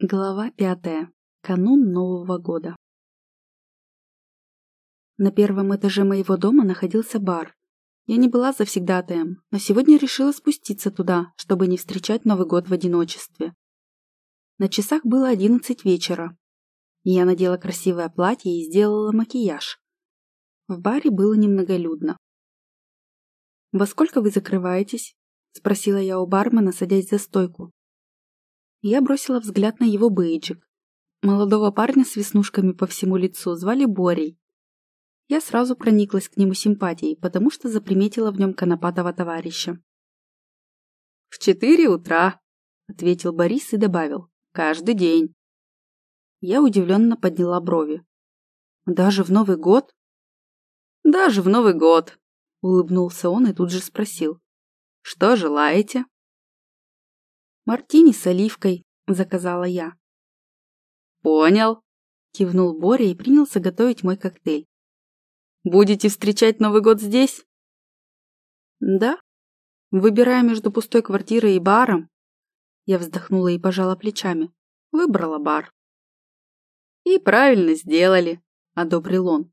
Глава пятая. Канун Нового года. На первом этаже моего дома находился бар. Я не была завсегдатаем, но сегодня решила спуститься туда, чтобы не встречать Новый год в одиночестве. На часах было одиннадцать вечера. Я надела красивое платье и сделала макияж. В баре было немноголюдно. «Во сколько вы закрываетесь?» – спросила я у бармена, садясь за стойку. Я бросила взгляд на его бейджик. Молодого парня с веснушками по всему лицу звали Борей. Я сразу прониклась к нему симпатией, потому что заприметила в нем конопатого товарища. «В четыре утра», — ответил Борис и добавил. «Каждый день». Я удивленно подняла брови. «Даже в Новый год?» «Даже в Новый год», — улыбнулся он и тут же спросил. «Что желаете?» «Мартини с оливкой», — заказала я. «Понял», — кивнул Боря и принялся готовить мой коктейль. «Будете встречать Новый год здесь?» «Да. Выбирая между пустой квартирой и баром». Я вздохнула и пожала плечами. Выбрала бар. «И правильно сделали», — одобрил он.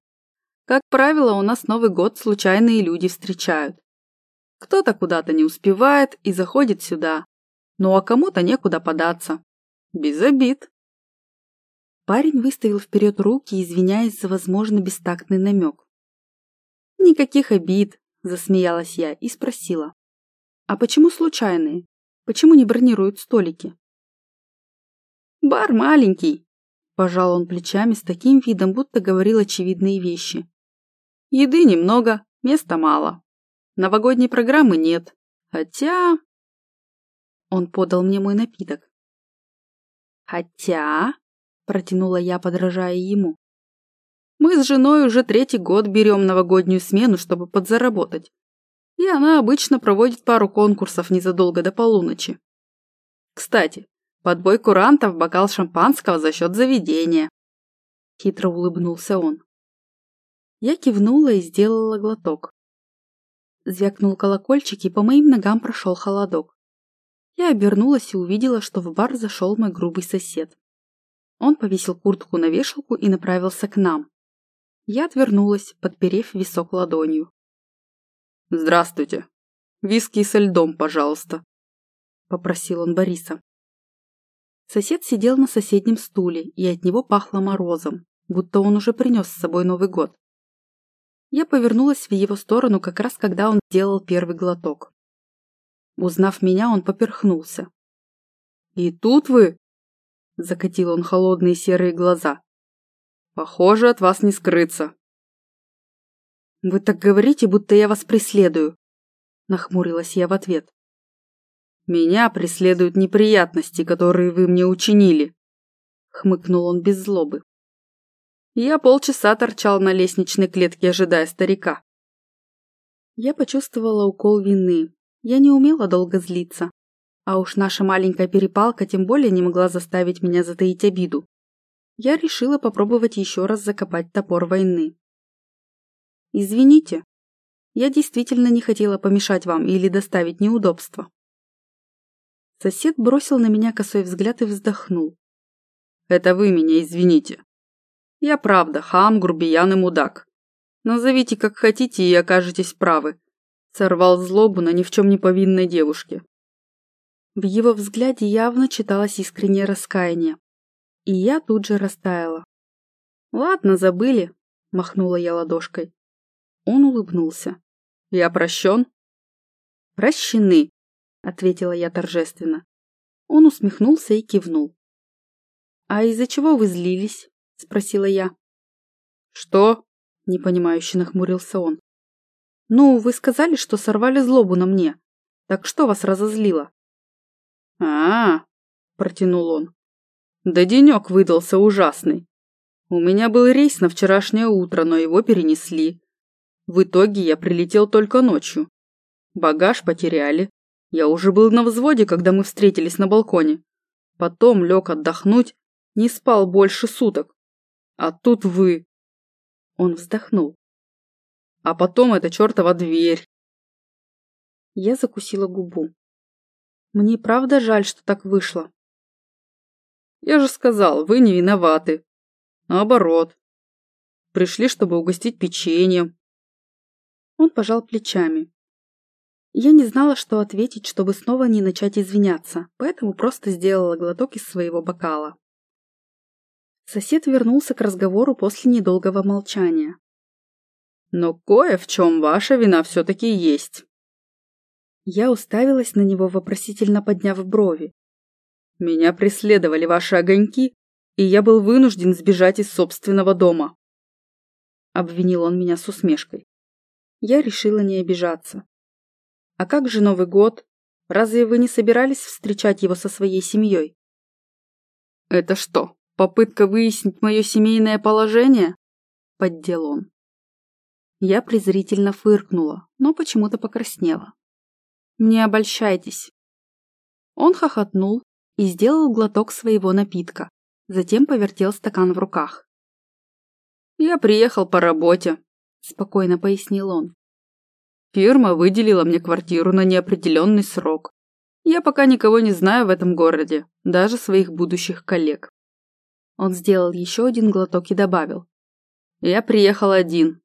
«Как правило, у нас Новый год случайные люди встречают. Кто-то куда-то не успевает и заходит сюда, ну а кому-то некуда податься. Без обид. Парень выставил вперед руки, извиняясь за возможно бестактный намек. «Никаких обид», – засмеялась я и спросила. «А почему случайные? Почему не бронируют столики?» «Бар маленький», – пожал он плечами с таким видом, будто говорил очевидные вещи. «Еды немного, места мало. Новогодней программы нет. Хотя он подал мне мой напиток. «Хотя...» – протянула я, подражая ему. «Мы с женой уже третий год берем новогоднюю смену, чтобы подзаработать. И она обычно проводит пару конкурсов незадолго до полуночи. Кстати, подбой курантов бокал шампанского за счет заведения». Хитро улыбнулся он. Я кивнула и сделала глоток. Звякнул колокольчик, и по моим ногам прошел холодок. Я обернулась и увидела, что в бар зашел мой грубый сосед. Он повесил куртку на вешалку и направился к нам. Я отвернулась, подперев висок ладонью. «Здравствуйте. Виски со льдом, пожалуйста», — попросил он Бориса. Сосед сидел на соседнем стуле, и от него пахло морозом, будто он уже принес с собой Новый год. Я повернулась в его сторону как раз когда он делал первый глоток. Узнав меня, он поперхнулся. «И тут вы?» – закатил он холодные серые глаза. «Похоже, от вас не скрыться». «Вы так говорите, будто я вас преследую», – нахмурилась я в ответ. «Меня преследуют неприятности, которые вы мне учинили», – хмыкнул он без злобы. Я полчаса торчал на лестничной клетке, ожидая старика. Я почувствовала укол вины, я не умела долго злиться. А уж наша маленькая перепалка тем более не могла заставить меня затаить обиду. Я решила попробовать еще раз закопать топор войны. «Извините, я действительно не хотела помешать вам или доставить неудобства». Сосед бросил на меня косой взгляд и вздохнул. «Это вы меня извините. Я правда хам, грубиян и мудак. Назовите как хотите и окажетесь правы. Сорвал злобу на ни в чем не повинной девушке. В его взгляде явно читалось искреннее раскаяние. И я тут же растаяла. «Ладно, забыли», — махнула я ладошкой. Он улыбнулся. «Я прощен?» «Прощены», — ответила я торжественно. Он усмехнулся и кивнул. «А из-за чего вы злились?» — спросила я. «Что?» — непонимающе нахмурился он. «Ну, вы сказали, что сорвали злобу на мне. Так что вас разозлило?» «А-а-а!» протянул он. «Да денек выдался ужасный. У меня был рейс на вчерашнее утро, но его перенесли. В итоге я прилетел только ночью. Багаж потеряли. Я уже был на взводе, когда мы встретились на балконе. Потом лег отдохнуть, не спал больше суток. А тут вы...» Он вздохнул. А потом эта чертова дверь. Я закусила губу. Мне правда жаль, что так вышло. Я же сказал, вы не виноваты. Наоборот. Пришли, чтобы угостить печеньем. Он пожал плечами. Я не знала, что ответить, чтобы снова не начать извиняться, поэтому просто сделала глоток из своего бокала. Сосед вернулся к разговору после недолгого молчания. «Но кое в чем ваша вина все-таки есть». Я уставилась на него, вопросительно подняв брови. «Меня преследовали ваши огоньки, и я был вынужден сбежать из собственного дома», — обвинил он меня с усмешкой. Я решила не обижаться. «А как же Новый год? Разве вы не собирались встречать его со своей семьей?» «Это что, попытка выяснить мое семейное положение?» — поддел он. Я презрительно фыркнула, но почему-то покраснела. «Не обольщайтесь». Он хохотнул и сделал глоток своего напитка, затем повертел стакан в руках. «Я приехал по работе», – спокойно пояснил он. «Фирма выделила мне квартиру на неопределенный срок. Я пока никого не знаю в этом городе, даже своих будущих коллег». Он сделал еще один глоток и добавил. «Я приехал один».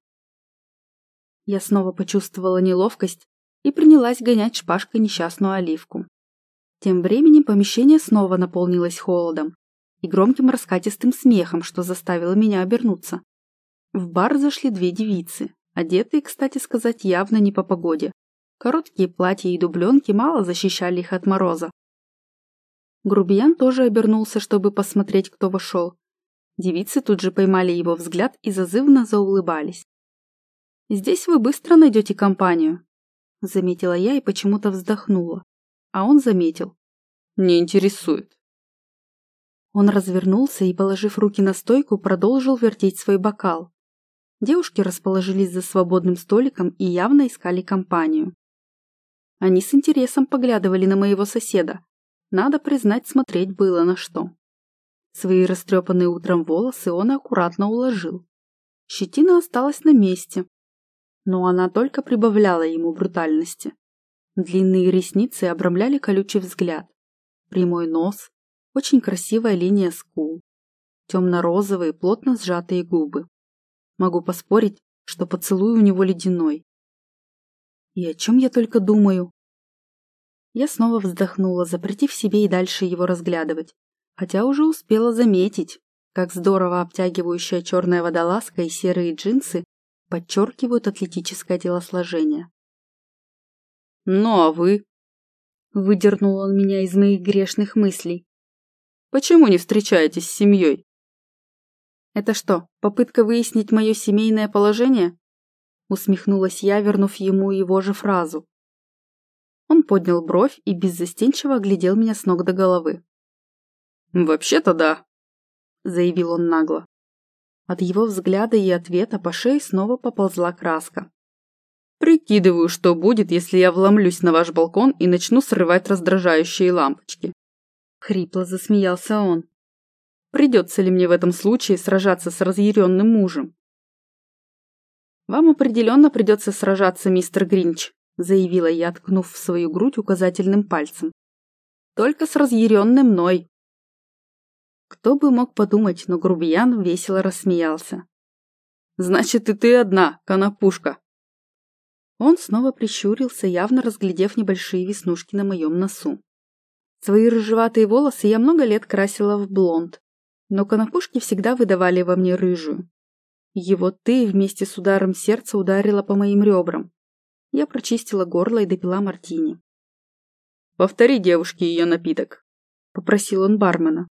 Я снова почувствовала неловкость и принялась гонять шпажкой несчастную оливку. Тем временем помещение снова наполнилось холодом и громким раскатистым смехом, что заставило меня обернуться. В бар зашли две девицы, одетые, кстати сказать, явно не по погоде. Короткие платья и дубленки мало защищали их от мороза. Грубиян тоже обернулся, чтобы посмотреть, кто вошел. Девицы тут же поймали его взгляд и зазывно заулыбались. «Здесь вы быстро найдете компанию», — заметила я и почему-то вздохнула. А он заметил. «Не интересует». Он развернулся и, положив руки на стойку, продолжил вертеть свой бокал. Девушки расположились за свободным столиком и явно искали компанию. Они с интересом поглядывали на моего соседа. Надо признать, смотреть было на что. Свои растрепанные утром волосы он аккуратно уложил. Щетина осталась на месте, но она только прибавляла ему брутальности. Длинные ресницы обрамляли колючий взгляд. Прямой нос, очень красивая линия скул, темно-розовые, плотно сжатые губы. Могу поспорить, что поцелуй у него ледяной. И о чем я только думаю? Я снова вздохнула, запретив себе и дальше его разглядывать, хотя уже успела заметить, как здорово обтягивающая черная водолазка и серые джинсы подчеркивают атлетическое телосложение. «Ну а вы?» Выдернул он меня из моих грешных мыслей. «Почему не встречаетесь с семьей?» «Это что, попытка выяснить мое семейное положение?» Усмехнулась я, вернув ему его же фразу. Он поднял бровь и беззастенчиво оглядел меня с ног до головы. «Вообще-то да», — заявил он нагло. От его взгляда и ответа по шее снова поползла краска. «Прикидываю, что будет, если я вломлюсь на ваш балкон и начну срывать раздражающие лампочки». Хрипло засмеялся он. Придется ли мне в этом случае сражаться с разъяренным мужем? «Вам определенно придется сражаться, мистер Гринч», заявила я, ткнув в свою грудь указательным пальцем. «Только с разъяренным мной». Кто бы мог подумать, но грубиян весело рассмеялся. «Значит, и ты одна, конопушка!» Он снова прищурился, явно разглядев небольшие веснушки на моем носу. Свои рыжеватые волосы я много лет красила в блонд, но конопушки всегда выдавали во мне рыжую. Его «ты» вместе с ударом сердца ударила по моим ребрам. Я прочистила горло и допила мартини. «Повтори девушке ее напиток», — попросил он бармена.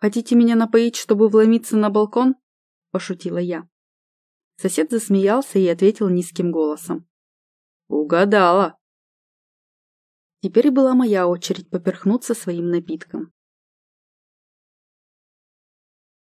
«Хотите меня напоить, чтобы вломиться на балкон?» – пошутила я. Сосед засмеялся и ответил низким голосом. «Угадала!» Теперь была моя очередь поперхнуться своим напитком.